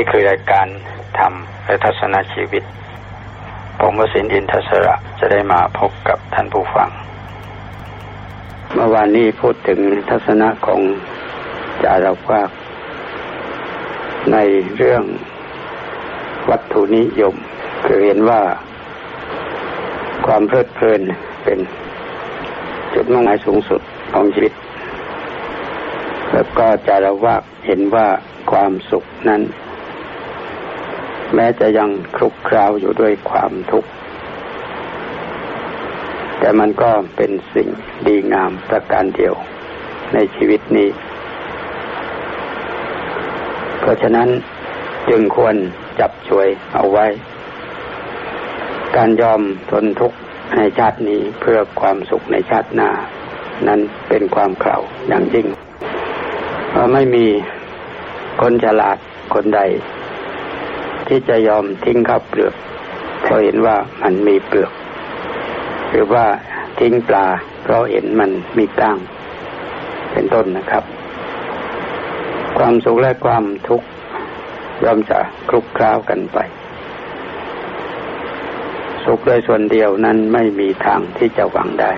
นี่คือรายการธรรมและทัศนชีวิต ผมวสินอินทศระจะได้มาพบกับท่านผู้ฟัง เมื่อวานนี้พูดถึงทัศนะของจาราภาคในเรื่องวัตถุนิยม คือเห็นว่าความเพลิดเพลินเป็นจุดมุ่งหมายสูงสุดของชีวิต แล้วก็จารวากเห็นว่าความสุขนั้น แม้จะยังคลุกคราวอยู่ด้วยความทุกข์ แต่มันก็เป็นสิ่งดีงามประการเดียวในชีวิตนี้ เพราะฉะนั้นจึงควรจับช่วยเอาไว้ การยอมทนทุกข์ในชาตินี้เพื่อความสุขในชาติหน้า นั้นเป็นความเข่าอย่างยิ่งเพราะไม่มีคนฉลาดคนใด ที่จะยอมทิ้งข้าวเปลือกเพราะเห็นว่ามันมีเปลือก หรือว่าทิ้งปลาเพราะเห็นมันมีก้าง เป็นต้นนะครับ ความสุขและความทุกข์ย่อมจะคลุกคล้าวกันไป สุขโดยส่วนเดียวนั้นไม่มีทางที่จะหวังได้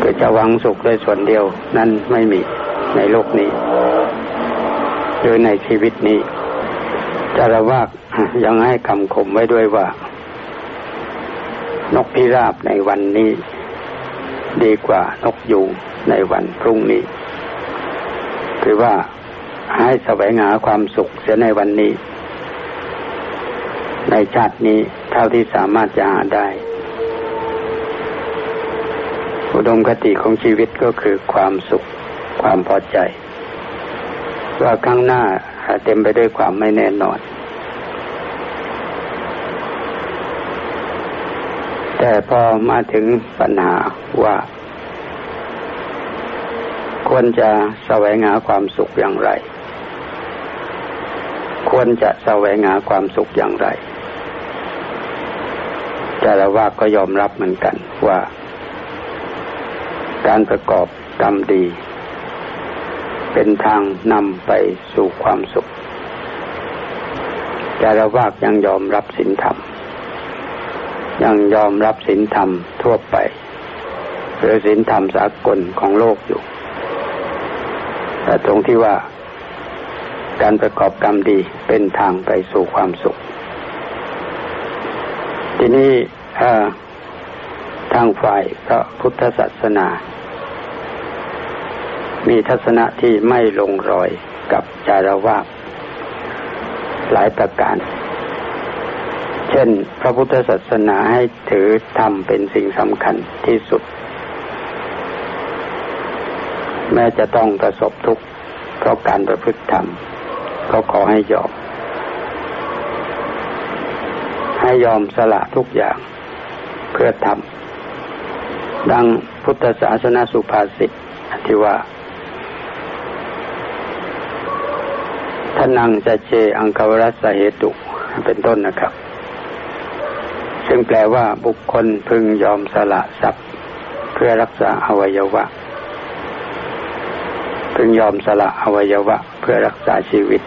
คือจะหวังสุขโดยส่วนเดียวนั้นไม่มีในโลกนี้หรือในชีวิตนี้ จารวากยังให้คำคมไว้ด้วยว่า นกพิราบในวันนี้ ดีกว่านกยูงในวันพรุ่งนี้ คือว่าให้แสวงหาความสุขเสียในวันนี้ ในชาตินี้เท่าที่สามารถจะหาได้ อุดมคติของชีวิตก็คือความสุขความพอใจ ว่าข้างหน้าเต็มไปด้วยความไม่แน่นอน แต่พอมาถึงปัญหาว่า ควรจะแสวงหาความสุขอย่างไร ควรจะแสวงหาความสุขอย่างไร แต่ละว่าก็ยอมรับเหมือนกันว่า การประกอบกรรมดี เป็นทางนำไปสู่ความสุขแต่ละว่ายังยอมรับศีลธรรม ยังยอมรับศีลธรรมทั่วไป หรือศีลธรรมสากลของโลกอยู่แต่ตรงที่ว่าการประกอบกรรมดีเป็นทางไปสู่ความสุข ทีนี้ทางฝ่ายพระพุทธศาสนา มีทัศนะที่ไม่ลงรอยกับจารวาหลายประการ เช่น พระพุทธศาสนาให้ถือธรรมเป็นสิ่งสำคัญที่สุด แม้จะต้องประสบทุกข์เพราะการประพฤติธรรม ก็ขอให้ยอม ให้ยอมสละทุกอย่างเพื่อทำดังพุทธศาสนาสุภาษิตที่ว่าท่านังจะเจอังคาวรัสเหตุ เป็นต้นนะครับ ซึ่งแปลว่าบุคคลพึงยอมสละทรัพย์ เพื่อรักษาอวัยวะ พึงยอมสละอวัยวะ เพื่อรักษาชีวิต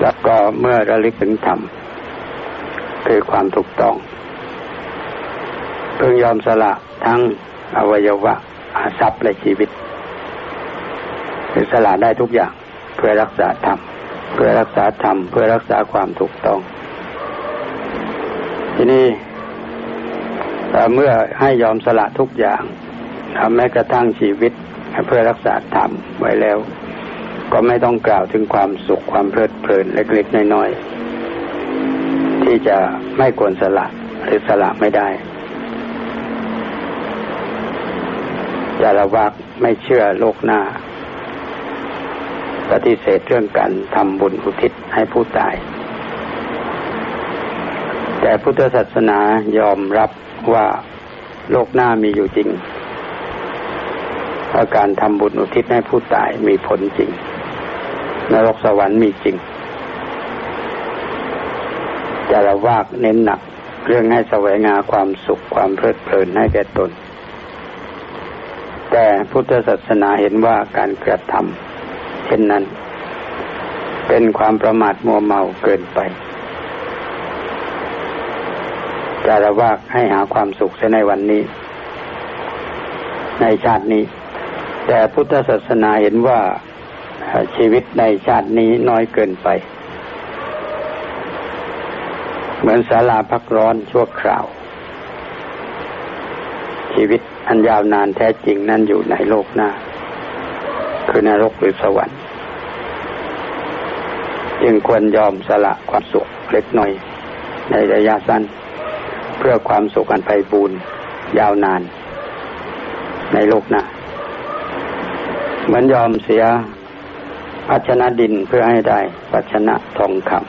แล้วก็เมื่อระลึกถึงธรรมคือความถูกต้องเพิ่งยอมสละทั้งอวัยวะทรัพย์และชีวิตคือสละได้ทุกอย่างเพื่อรักษาธรรมเพื่อรักษาธรรมเพื่อรักษาความถูกต้อง ทีนี้เมื่อให้ยอมสละทุกอย่างแม้กระทั่งชีวิตเพื่อรักษาธรรมไว้แล้ว ก็ไม่ต้องกล่าวถึงความสุขความเพลิดเพลินเล็กๆน้อยๆที่จะไม่ควรสละหรือสละไม่ได้จะระวักไม่เชื่อโลกหน้า ปฏิเสธเรื่องการทำบุญอุทิศให้ผู้ตาย แต่พุทธศาสนายอมรับว่าโลกหน้ามีอยู่จริงว่าการทำบุญอุทิศให้ผู้ตายมีผลจริง นรกสวรรค์มีจริงจะละวากเน้นหนักเรื่องให้แสวงหาความสุขความเพลิดเพลินให้แก่ตน แต่พุทธศาสนาเห็นว่าการกระทำเช่นนั้น เป็นความประมาทมัวเมาเกินไป จารวากให้หาความสุขในวันนี้ ในชาตินี้ แต่พุทธศาสนาเห็นว่าชีวิตในชาตินี้น้อยเกินไป เหมือนศาลาพักร้อนชั่วคราว ชีวิตอันยาวนานแท้จริงนั่นอยู่ในโลกหน้า คือนรกหรือสวรรค์จึงควรยอมสละความสุขเล็กน้อยในระยะสั้น พื่อความสุขอันไพบูรณ์ยาวนาน ในโลกหน้าเหมือนยอมเสียภาชนะดินเพื่อให้ได้ภาชนะทองคำ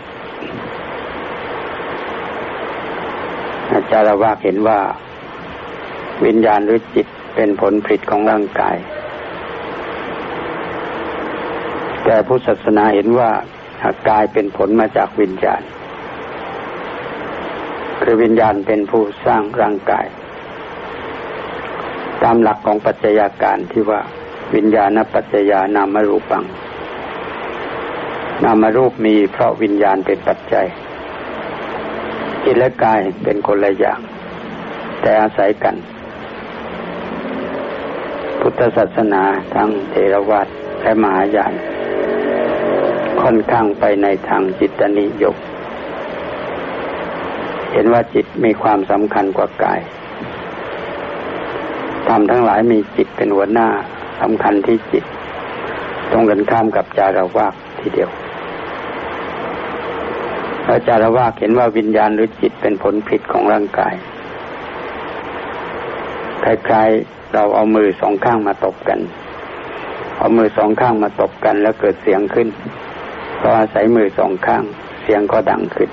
อาจารย์ว่าเห็นว่า วิญญาณหรือจิตเป็นผลผลิตของร่างกาย แต่พุทธศาสนาเห็นว่ากายเป็นผลมาจากวิญญาณ คือวิญญาณเป็นผู้สร้างร่างกาย ตามหลักของปัจจัยาการที่ว่าวิญญาณปัจจยานามรูปัง นามรูปมีเพราะวิญญาณเป็นปัจจัยจิตและกายเป็นคนละอย่าง แต่อาศัยกัน พุทธศาสนาทั้งเทรวาสและมหายานค่อนข้างไปในทางจิตนิยม เห็นว่าจิตมีความสำคัญกว่ากายทำทั้งหลายมีจิตเป็นหัวหน้าสำคัญที่จิต ตรงกันข้ามกับจารวากทีเดียวอาจารย์ว่าเห็นว่าวิญญาณหรือจิตเป็นผลผิดของร่างกายคล้ายๆเราเอามือสองข้างมาตบกัน เอามือสองข้างมาตบกันแล้วเกิดเสียงขึ้นพออาศัยมือสองข้างเสียงก็ดังขึ้น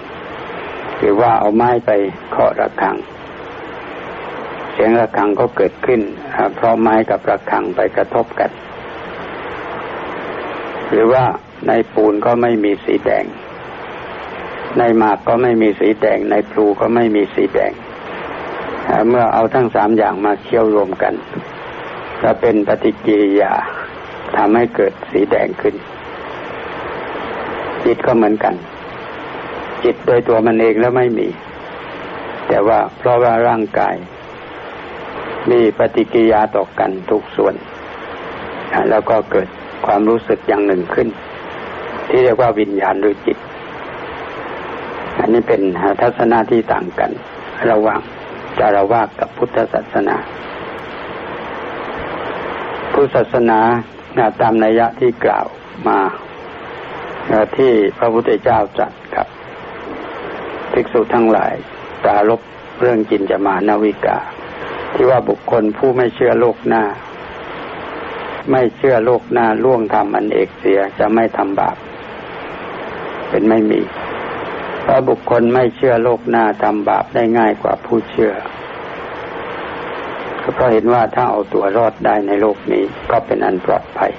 หรือว่าเอาไม้ไปเคาะระฆัง เสียงระฆังก็เกิดขึ้นเพราะไม้กับระฆังไปกระทบกัน หรือว่าในปูนก็ไม่มีสีแดง ในหมากก็ไม่มีสีแดง ในพลูก็ไม่มีสีแดง เมื่อเอาทั้งสามอย่างมาเคี่ยวรวมกันจะเป็นปฏิกิริยาทำให้เกิดสีแดงขึ้นจิตก็เหมือนกัน จิตโดยตัวมันเองแล้วไม่มี แต่ว่าเพราะว่าร่างกาย มีปฏิกิริยาต่อกันทุกส่วน แล้วก็เกิดความรู้สึกอย่างหนึ่งขึ้น ที่เรียกว่าวิญญาณหรือจิต อันนี้เป็นทัศนะที่ต่างกัน ระหว่างจารวากับพุทธศาสนา พุทธศาสนาตามนัยยะที่กล่าวมาที่พระพุทธเจ้าจัดกับ ภิกษุทั้งหลายตาลบเรื่องจินจะมานาวิกา ที่ว่าบุคคลผู้ไม่เชื่อโลกหน้า ไม่เชื่อโลกหน้าล่วงทำอันเอกเสียจะไม่ทำบาปเป็นไม่มีเพราะบุคคลไม่เชื่อโลกหน้าทำบาปได้ง่ายกว่าผู้เชื่อเพราะเห็นว่าถ้าเอาตัวรอดได้ในโลกนี้ก็เป็นอันปลอดภัย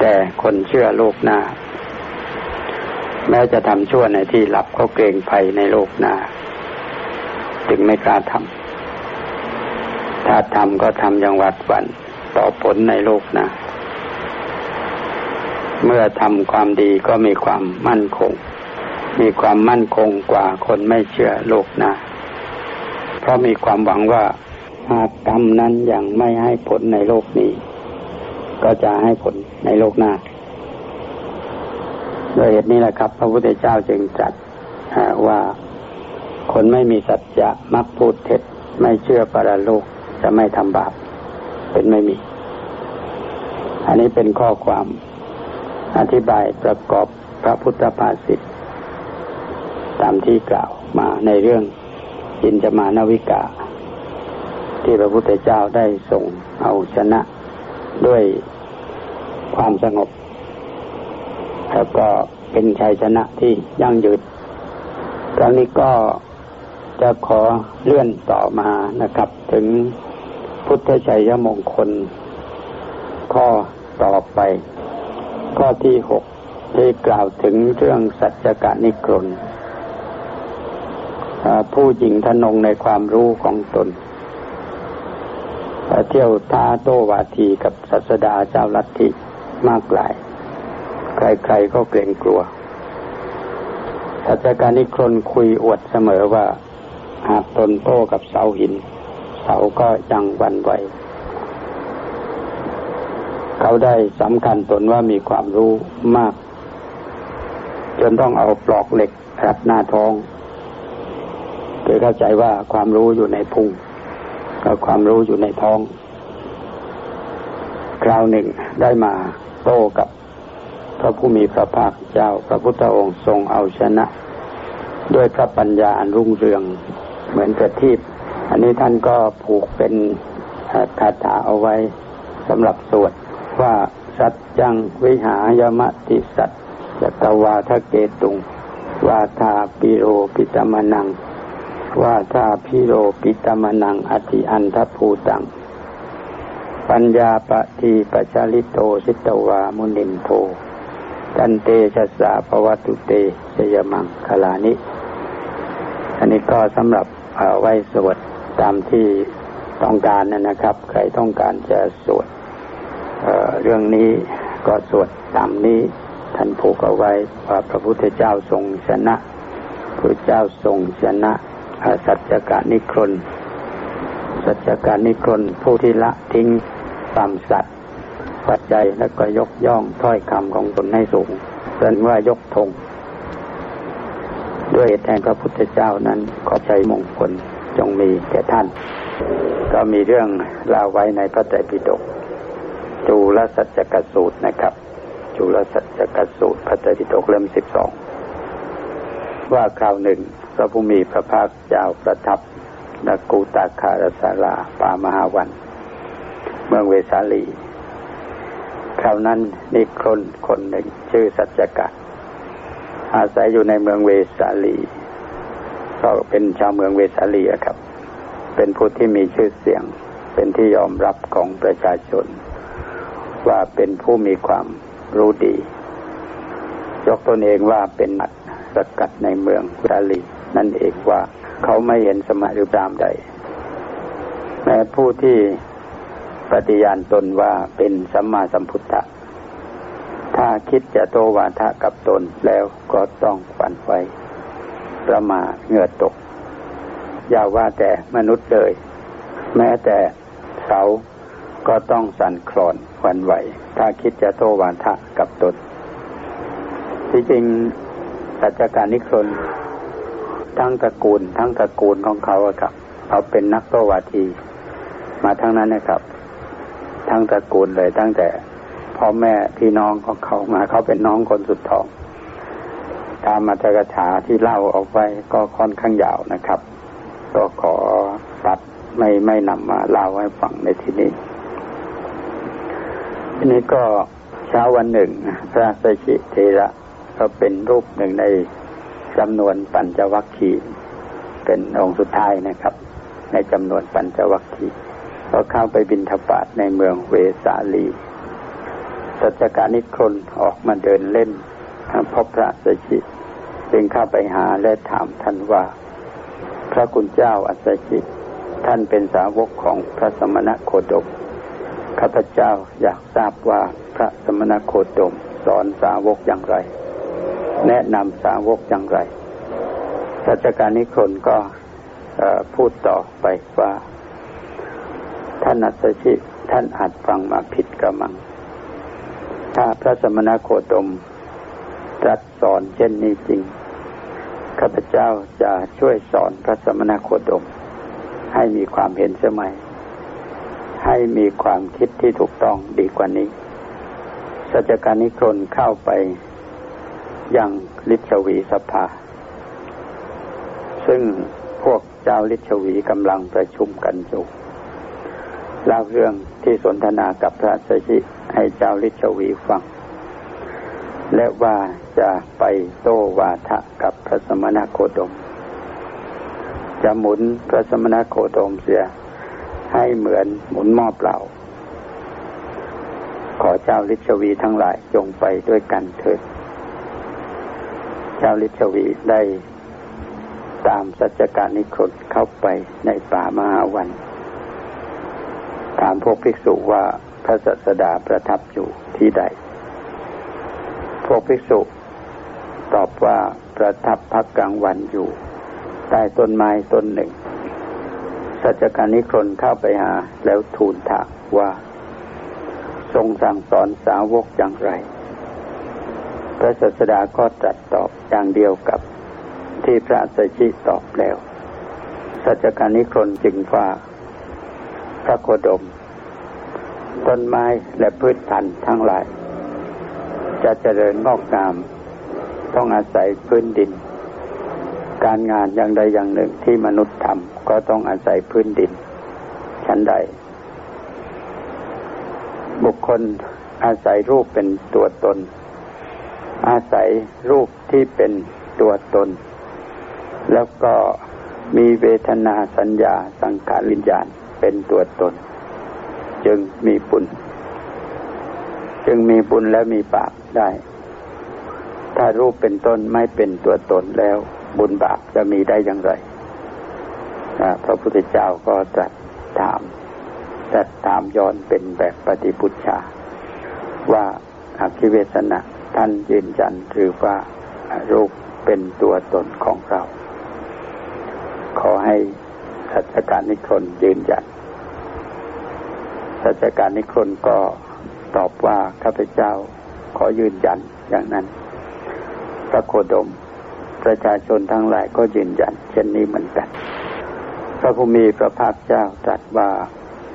แต่คนเชื่อโลกหน้า แม้จะทำชั่วในที่หลับก็เกรงภัยในโลกหน้า จึงไม่กล้าทำถ้าทำก็ทำอย่างหวัดวันต่อผลในโลกหน้า เมื่อทำความดีก็มีความมั่นคง มีความมั่นคงกว่าคนไม่เชื่อโลกหน้า เพราะมีความหวังว่าหากกรรมนั้นยังไม่ให้ผลในโลกนี้ ก็จะให้ผลในโลกหน้า โดยเหตุนี้แหละครับ พระพุทธเจ้าจึงตรัสว่าคนไม่มีสัจจะมักพูดเท็จไม่เชื่อปรโลกจะไม่ทำบาปเป็นไม่มี อันนี้เป็นข้อความอธิบายประกอบพระพุทธภาษิตตามที่กล่าวมาในเรื่องจินจมานวิกา ที่พระพุทธเจ้าได้ส่งเอาชนะด้วยความสงบ แล้วก็เป็นชัยชนะที่ยั่งยืนครั้งนี้ก็จะขอเลื่อนต่อมานะครับ ถึงพุทธชัยมงคล ข้อต่อไป ข้อที่หกได้กล่าวถึงเรื่องสัจจกานิกรนผู้หญิงทนงในความรู้ของตนเที่ยวท้าโตวาทีกับศาสดาเจ้าลัทธิมากหลาย ใครๆก็เกรงกลัวศาสการนิครนคุยอวดเสมอว่า หากตนโต้กับเสาหิน เสาก็ยังวันไหว เขาได้สำคัญตนว่ามีความรู้มาก จนต้องเอาปลอกเหล็กรัดหน้าท้องคือเข้าใจว่าความรู้อยู่ในพุงกับความรู้อยู่ในท้อง คราวหนึ่งได้มาโต้กับ พระผู้มีพระภาคเจ้า พระพุทธองค์ทรงเอาชนะ ด้วยพระปัญญาอันรุ่งเรืองเหมือนประทีปอันนี้ท่านก็ผูกเป็นคาถาเอาไว้สำหรับสวดว่าสัจจังวิหายมติสัตจัตวาทะเกตุงวาทาปิโรปิตมนังว่าถ้าพิโรปิตมนังอธิอันทภูตัง ปัญญาปฏิปัชาลิโตสิตวามุนินโท กันเตชะสาภวตุเตชยมังคลานิ อันนี้ก็สำหรับเอาไว้สวดตามที่ต้องการนะครับ ใครต้องการจะสวดเเรื่องนี้ก็สวดตามนี้ท่านผูกเอาไว้ว่าพระพุทธเจ้าทรงชนะพระเจ้าทรงชนะสัจจการนิครนสัจจการนิครนผู้ที่ละทิ้งความสัตว์ ปัจจัยและก็ยกย่องถ้อยคำของตนให้สูงเป็นว่ายกธงด้วยแทนพระพุทธเจ้านั้นขอใจมงคลจงมีแก่ท่าน ก็มีเรื่องเล่าไว้ในพระไตรปิฎกจูลสัจจกสูตรนะครับ จูลสัจจกสูตรพระไตรปิฎกเล่มสิบสองว่าคราวหนึ่งพระผู้มีพระภาคเจ้าประทับนกูตาคารสาราป่ามหาวัน เมืองเวสาลี คราวนั้นนิคนคนหนึ่งชื่อสัจจกะอาศัยอยู่ในเมืองเวสาลีก็เป็นชาวเมืองเวสาลีครับ เป็นผู้ที่มีชื่อเสียง เป็นที่ยอมรับของประชาชน ว่าเป็นผู้มีความรู้ดี ยกตนเองว่าเป็นสกัดในเมืองเวสาลี นั่นเองว่าเขาไม่เห็นสมัยหรือตามใดแม้ผู้ที่ ปฏิญาณตนว่าเป็นสัมมาสัมพุทธะ ถ้าคิดจะโตวาทะกับตนแล้วก็ต้องฝันไว้ประมาเหงื่อตก อย่าว่าแต่มนุษย์เลย แม้แต่เสาก็ต้องสั่นคลอนวันไหว ถ้าคิดจะโตวาทะกับตน ที่จริงสัจการนิครนทั้งตระกูล ทั้งตระกูลของเขาครับ เขาเป็นนักโตวาที มาทั้งนั้นนะครับ ทั้งตระกูลเลย ตั้งแต่พ่อแม่พี่น้องของเขามาเขาเป็นน้องคนสุดท้อง ตามมาตรถาที่เล่าออกไปก็ค่อนข้างยาวนะครับ ก็ขอตัดไม่ไม่นำมาเล่าให้ฟังในที่นี้ทีนี้ก็เช้าวันหนึ่ง พระสัชิเทระก็เป็นรูปหนึ่งในจำนวนปัญจวัคคีย์เป็นองค์สุดท้ายนะครับ ในจำนวนปัญจวัคคีย์ ก็เข้าไปบินทบาทในเมืองเวสาลีสัจการนิครนออกมาเดินเล่นพบพระสชิจึงเข้าไปหาและถามท่านว่า พระคุณเจ้าอัศชิท่านเป็นสาวกของพระสมณโคดมข้าพเจ้าอยากทราบว่าพระสมณโคดมสอนสาวกอย่างไร แนะนำสาวกอย่างไรรัชการนิครนก็พูดต่อไปว่า ท่านอัศชิท่านอาจฟังมาผิดกระมัง ถ้าพระสมณโคดมตรัสสอนเช่นนี้จริง ข้าพเจ้าจะช่วยสอนพระสมณโคดม ให้มีความเห็นสมัย ให้มีความคิดที่ถูกต้องดีกว่านี้สัจการนิครนเข้าไปยังลิชวีสภา ซึ่งพวกเจ้าลิชวีกำลังประชุมกันอยู่ เล่าเรื่องที่สนทนากับพระสชิให้เจ้าลิชวีฟัง และว่าจะไปโต้วาทะกับพระสมณโคดม จะหมุนพระสมณโคดมเสียให้เหมือนหมุนหม้อเปล่า ขอเจ้าลิชวีทั้งหลายจงไปด้วยกันเถิดชาวลิชวีได้ตามสัจการนิครเข้าไปในป่ามหาวัน ถามพวกภิกษุว่าพระสัสดาประทับอยู่ที่ใด พวกภิกษุตอบว่าประทับพักกลางวันอยู่ใต้ต้นไม้ต้นหนึ่ง สัจการนิครนเข้าไปหาแล้วทูลถามว่า ทรงสั่งสอนสาวกอย่างไร พระสัสดาก็ตรัสตอบอย่างเดียวกับที่พระสัจจิตอบแล้ว สัจการนิครนจึงว่า พระโคดม ต้นไม้และพืชพันธุ์ทั้งหลาย จะเจริญงอกงาม ต้องอาศัยพื้นดิน การงานอย่างใดอย่างหนึ่งที่มนุษย์ทำก็ต้องอาศัยพื้นดิน ชั้นใด บุคคลอาศัยรูปเป็นตัวตน อาศัยรูปที่เป็นตัวตน แล้วก็มีเวทนาสัญญาสังขารวิญญาณ เป็นตัวตน จึงมีบุญ จึงมีบุญและมีบาปได้ ถ้ารูปเป็นต้นไม่เป็นตัวตนแล้ว บุญบาปจะมีได้อย่างไรพระพุทธเจ้าก็ตรัสถามตรัสถามย้อนเป็นแบบปฏิพุทธาว่าอาคิเวสนะท่านยืนยันหรือว่ารูปเป็นตัวตนของเรา ขอให้ สัจการนิครนยืนยันสัจการนิครนก็ตอบว่าข้าพเจ้าขอยืนยันอย่างนั้น พระโคดม ประชาชนทั้งหลายก็ยืนยัน เช่นนี้เหมือนกัน พระผู้มีพระภาคเจ้าตรัสว่า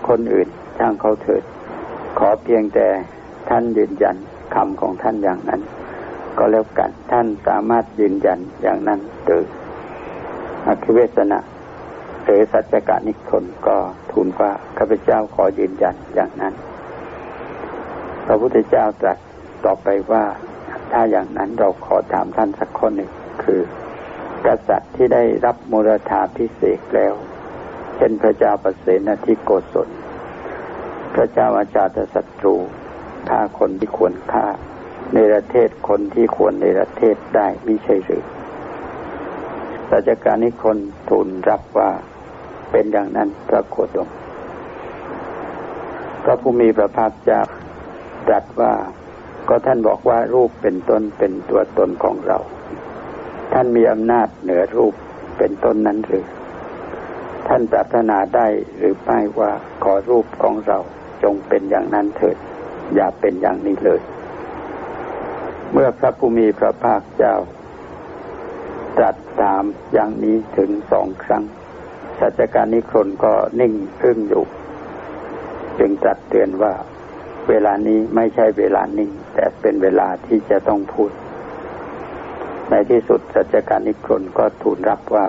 คนอื่นช่างเขาเถิด ขอเพียงแต่ท่านยืนยันคำของท่านอย่างนั้น ก็แล้วกันท่านสามารถยืนยันอย่างนั้นหรืออคิเวสนะ หรือสัจกานิคนก็ทูลว่าข้าพเจ้าขอยืนยันอย่างนั้น พระพุทธเจ้าตรัสต่อไปว่าถ้าอย่างนั้นเราขอถามท่านสักคนหนึ่งคือ กษัตริย์ที่ได้รับมรธาพิเศษแล้ว เช่นพระเจ้าประเสนทิโกศล พระเจ้าอาจารย์ศัตรูฆ่าคนที่ควรฆ่าในประเทศคนที่ควรในประเทศได้ไม่ใช่หรือราชการนิคนทูลรับว่า เป็นอย่างนั้นพระโคดมพระผู้มีพระภาคเจ้าตรัสว่าก็ท่านบอกว่ารูปเป็นต้นเป็นตัวตนของเรา ท่านมีอำนาจเหนือรูปเป็นต้นนั้นหรือ ท่านปรารถนาได้หรือไม่ว่าขอรูปของเราจงเป็นอย่างนั้นเถิด อย่าเป็นอย่างนี้เลย เมื่อพระผู้มีพระภาคเจ้าตรัสถามอย่างนี้ถึงสองครั้ง สัจการนิครนก็นิ่งอึ้งอยู่ จึงตรัสเตือนว่าเวลานี้ไม่ใช่เวลานิ่ง แต่เป็นเวลาที่จะต้องพูด ในที่สุดสัจการนิครนก็ทูลรับว่า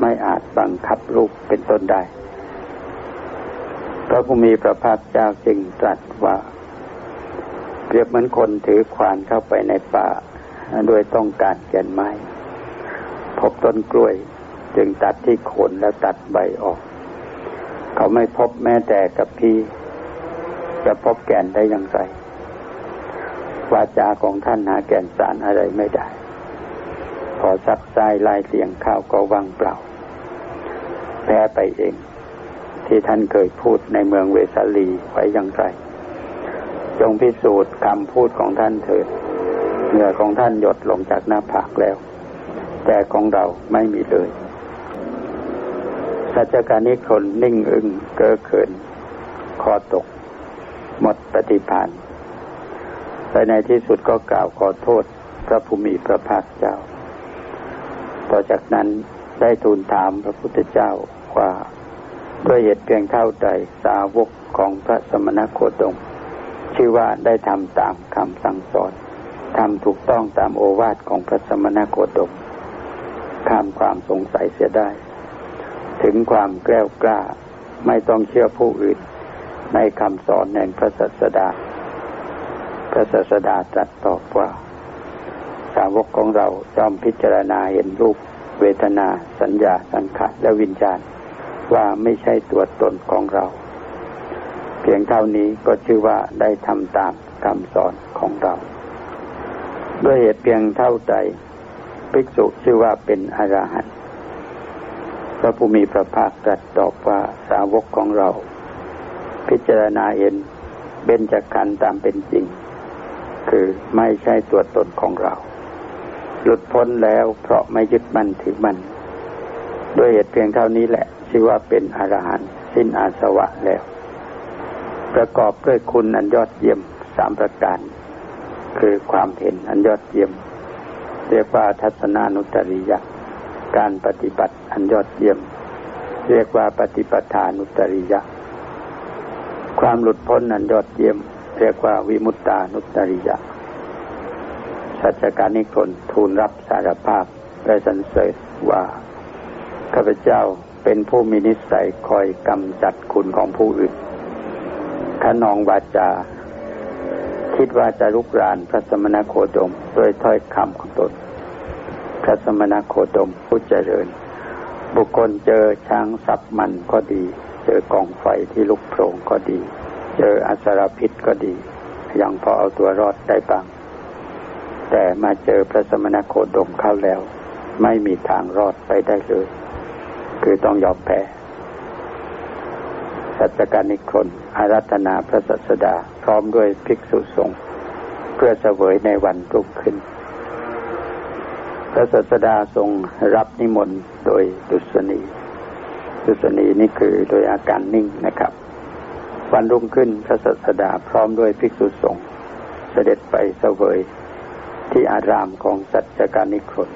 ไม่อาจบังคับลูกเป็นต้นได้พระผู้มีพระภาคเจ้าจึงตรัสว่า เปรียบเหมือนคนถือควานเข้าไปในป่า โดยต้องการแก่นไม้ พบต้นกล้วย จึงตัดที่โคนแล้วตัดใบออก เขาไม่พบแม้แต่กับพี่จะพบแก่นได้อย่างไรวาจาของท่านหาแก่นสารอะไรไม่ได้ พอซักไส้ลายเสียงข้าวก็ว่างเปล่า แพ้ไปเอง ที่ท่านเคยพูดในเมืองเวสาลีไว้อย่างไรจงพิสูจน์คำพูดของท่านเถิดเหงื่อของท่านหยดลงจากหน้าผากแล้ว แต่ของเราไม่มีเลย สัจการนิคนนิ่งอึ้งเก้อเขิน คอตก หมดปฏิพานไปในที่สุดก็กล่าวขอโทษพระภูมิพระภาคเจ้า ต่อจากนั้นได้ทูลถามพระพุทธเจ้าว่าด้วยเหตุเพียงเท่าใดสาวกของพระสมณโคดม ชื่อว่าได้ทำตามคำสั่งสอนทำถูกต้องตามโอวาทของพระสมณโคดมข้ามความสงสัยเสียได้ ถึงความแกล้วกล้า ไม่ต้องเชื่อผู้อื่น ในคำสอนแห่งพระศาสดา พระศาสดาตรัสตอบว่า สาวกของเราจอมพิจารณาเห็นรูป เวทนา สัญญา สังขารและวิญญาณ ว่าไม่ใช่ตัวตนของเรา เพียงเท่านี้ก็ชื่อว่าได้ทำตามคำสอนของเรา ด้วยเหตุเพียงเท่าใดภิกษุชื่อว่าเป็นอรหันต์ พระผู้มีพระภาคตรัสตอบว่าสาวกของเรา พิจารณาเห็นเบญจขันธ์ตามเป็นจริง คือไม่ใช่ตัวตนของเรา หลุดพ้นแล้วเพราะไม่ยึดมั่นถือมั่นด้วยเหตุเพียงเท่านี้แหละชื่อว่าเป็นอรหันต์สิ้นอาสวะแล้ว ประกอบด้วยคุณอันยอดเยี่ยมสามประการ คือความเห็นอันยอดเยี่ยม เรียกว่าทัศนานุตริยะ การปฏิบัติอันยอดเยี่ยม เรียกว่าปฏิปทานุตริยะ ความหลุดพ้นอันยอดเยี่ยม เรียกว่าวิมุตตานุตริยะสัจการนิคนทูลรับสารภาพได้สันเสริญว่าข้าพเจ้าเป็นผู้มีนิสัยคอยกำจัดคุณของผู้อื่นขนองวาจา คิดว่าจะลุกรานพระสมณโคดมด้วยถ้อยคำของตน พระสมณโคดมผู้เจริญ บุคคลเจอช้างสับมันก็ดี เจอกองไฟที่ลุกโผล่ก็ดี เจออสรพิษก็ดี ยังพอเอาตัวรอดได้บ้าง แต่มาเจอพระสมณโคดมเข้าแล้ว ไม่มีทางรอดไปได้เลย คือต้องยอมแพ้สัจการนิคนอารัธนาพระสัสดา พร้อมด้วยภิกษุสงฆ์เพื่อเสวยในวันรุ่งขึ้น พระสัสดาทรงรับนิมนต์โดยดุษณีดุษณีนี่คือโดยอาการนิ่งนะครับ วันรุ่งขึ้นพระสัสดาพร้อมด้วยภิกษุสงฆ์เสด็จไปเสวยที่อารามของสัจการนิคน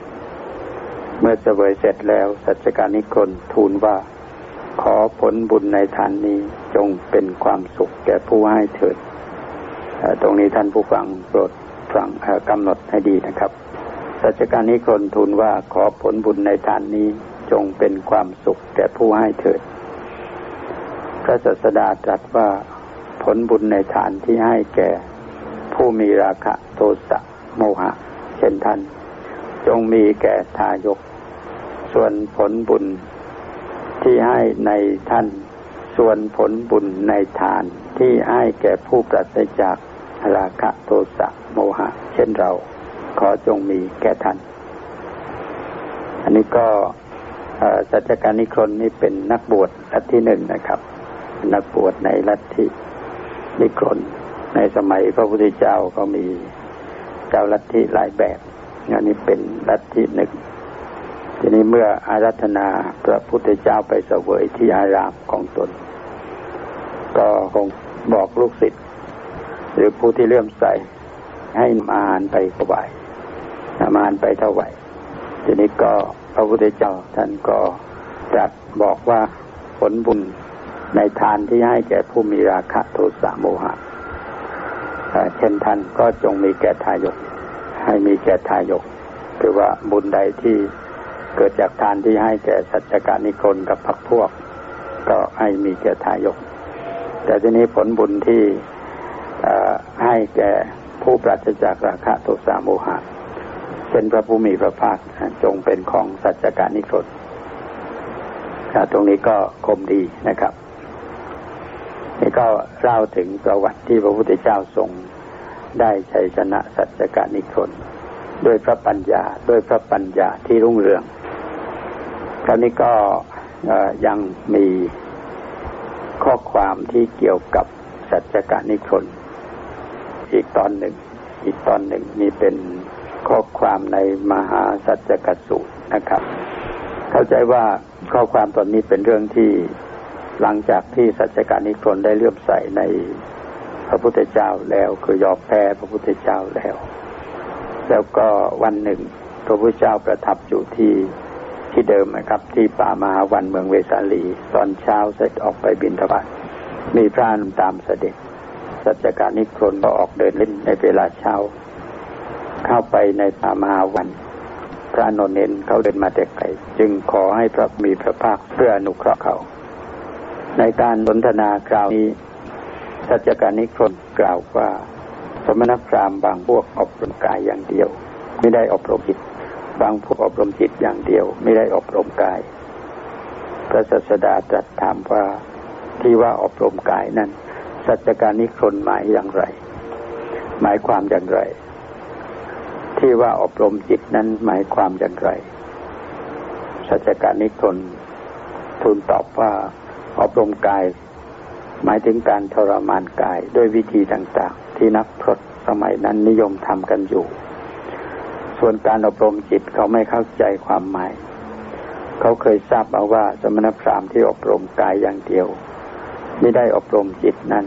เมื่อเสวยเสร็จแล้วสัจการนิคนทูลว่าขอผลบุญในฐานนี้จงเป็นความสุขแก่ผู้ให้เถิด ตรงนี้ท่านผู้ฟังโปรดฟังกำหนดให้ดีนะครับ สัจการนิคนทูลว่าขอผลบุญในฐานนี้จงเป็นความสุขแก่ผู้ให้เถิด พระศาสดาตรัสว่าผลบุญในฐานที่ให้แก่ ผู้มีราคะโทสะโมหะ เช่นท่าน จงมีแก่ทายก ส่วนผลบุญที่ให้ในท่าน ส่วนผลบุญในทานที่ให้แก่ผู้ปราศจากราคะโทสะโมหะ เช่นเรา ขอจงมีแก่ท่าน อันนี้ก็สัจการนิครนนี่เป็นนักบวชลัทธิหนึ่งนะครับ นักบวชในลัทธินิครนในสมัยพระพุทธเจ้าก็มีเจ้าลัทธิหลายแบบอันนี้เป็นลัทธิหนึ่งทีนี้เมื่ออารัธนาพระพุทธเจ้าไปเสวยที่อารามของตน ก็คงบอกลูกศิษย์หรือผู้ที่เลื่อมใสให้มาอ่านไปถวาย มาอ่านไปเท่าไหร่ทีนี้ก็พระพุทธเจ้าท่านก็จัดบอกว่าผลบุญในทานที่ให้แก่ผู้มีราคะโทสะโมหะเช่นท่านก็จงมีแก่ทายก ให้มีแก่ทายกคือว่าบุญใดที่เกิดจากทานที่ให้แก่สัจจการนิคนกับพักพวก ก็ให้มีแก่ทายก แต่ทีนี้ผลบุญที่ให้แก่ผู้ปราศจากราคะโทสะโมหะ เป็นพระผู้มีพระภาคจงเป็นของสัจจการนิคนตรงนี้ก็คมดีนะครับ นี่ก็เล่าถึงประวัติที่พระพุทธเจ้าทรงได้ชัยชนะสัจจการนิคนด้วยพระปัญญาด้วยพระปัญญาที่รุ่งเรือง คราวนี้ก็ยังมีข้อความที่เกี่ยวกับสัจจการนิคนอีกตอนหนึ่ง อีกตอนหนึ่งนี่เป็น ข้อความในมหาสัจจกสูตรนะครับ เข้าใจว่าข้อความตอนนี้เป็นเรื่องที่หลังจากที่สัจจการนิคนได้เลื่อมใสในพระพุทธเจ้าแล้วคือยอมแพ้พระพุทธเจ้าแล้ว แล้วก็วันหนึ่ง พระพุทธเจ้าประทับอยู่ที่ที่เดิมนะครับ ที่ป่ามหาวันเมืองเวสาลี ตอนเช้าเสร็จออกไปบินทบาทมีพระนุตามเสด็จสัจการนิครนก็ออกเดินเล่นในเวลาเช้า เข้าไปในป่ามหาวัน พระนนเนนเขาเดินมาแต่ไกลจึงขอให้พระมีพระภาคเพื่ออนุเคราะห์เขา ในการสนทนาคราวนี้สัจการนิครนกล่าวว่าสมณพราหมณ์บางพวกอบรมกายอย่างเดียว ไม่ได้อบรมจิต บางพวกอบรมจิตอย่างเดียว ไม่ได้อบรมกาย พระศาสดาตรัสถามว่าที่ว่าอบรมกายนั้นสัจการนิครนหมายอย่างไร หมายความอย่างไร ที่ว่าอบรมจิตนั้นหมายความอย่างไรสัจการนิครนทูลตอบว่าอบรมกาย หมายถึงการทรมานกายด้วยวิธีต่างๆ ที่นักพรตสมัยนั้นนิยมทำกันอยู่ ส่วนการอบรมจิตเขาไม่เข้าใจความหมาย เขาเคยทราบมาว่าสมณพราหมณ์ที่อบรมกายอย่างเดียวไม่ได้อบรมจิตนั้น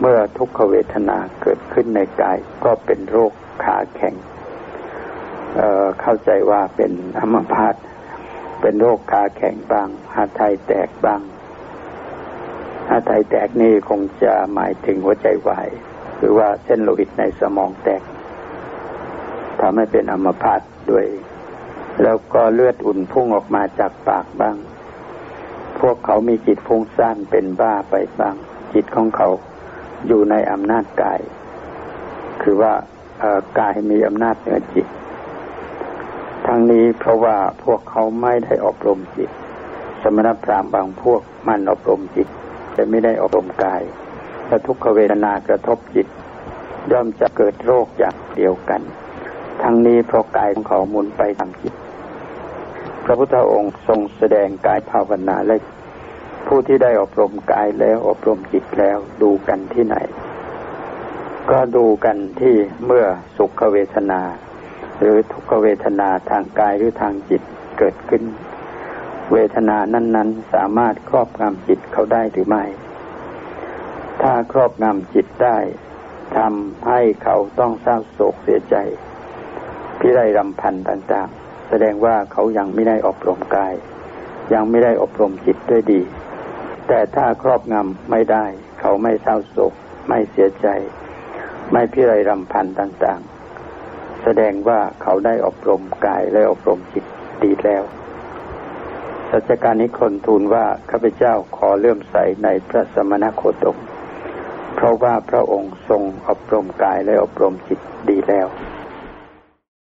เมื่อทุกขเวทนาเกิดขึ้นในกายก็เป็นโรค ขาแข็งเเข้าใจว่าเป็นอัมพาตเป็นโรคขาแข็งบ้างหาไทยแตกบ้างหาไทยแตกนี่คงจะหมายถึงหัวใจวายหรือว่าเส้นโลหิตในสมองแตกทำให้เป็นอัมพาตด้วย แล้วก็เลือดอุ่นพุ่งออกมาจากปากบ้าง พวกเขามีจิตฟุ้งซ่านเป็นบ้าไปบ้าง จิตของเขาอยู่ในอำนาจกาย คือว่า กายมีอำนาจเหนือจิต ทั้งนี้เพราะว่าพวกเขาไม่ได้อบรมจิต สมณพราหมณ์บางพวกมันอบรมจิต แต่ไม่ได้อบรมกายถ้าทุกขเวทนากระทบจิต ย่อมจะเกิดโรคอย่างเดียวกัน ทั้งนี้เพราะกายของเขาหมุนไปตามจิต พระพุทธองค์ทรงแสดงกายภาวนาและผู้ที่ได้อบรมกายแล้วอบรมจิตแล้วดูกันที่ไหน ก็ดูกันที่เมื่อสุขเวทนา หรือทุกขเวทนาทางกายหรือทางจิตเกิดขึ้น เวทนานั้นๆ สามารถครอบงำจิตเขาได้หรือไม่ ถ้าครอบงำจิตได้ทำให้เขาต้องเศร้าโศกเสียใจ พิไรรำพันต่างๆ แสดงว่าเขายังไม่ได้อบรมกาย ยังไม่ได้อบรมจิตด้วยดี แต่ถ้าครอบงำไม่ได้ เขาไม่เศร้าโศกไม่เสียใจ ไม่พิไรรำพันต่างๆ แสดงว่าเขาได้อบรมกายและอบรมจิตดีแล้วสัจการนิคนทูลว่าข้าพเจ้าขอเลื่อมใสในพระสมณโคดม เพราะว่าพระองค์ทรงอบรมกายและอบรมจิตดีแล้ว